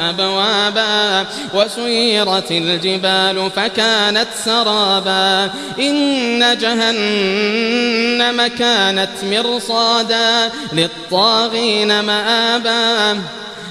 أبوابا وسيرت الجبال فكانت سرابا إن جهنم كانت مرصادا للطاغين مآبا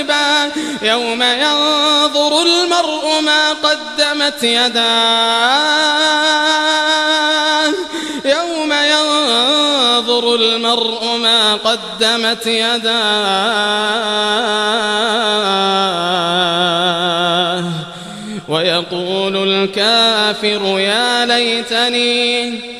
قريبا يوم ينظر المرء ما قدمت يداه. يوم ينظر المرء ما قدمت يداه. ويقول الكافر يا ليتني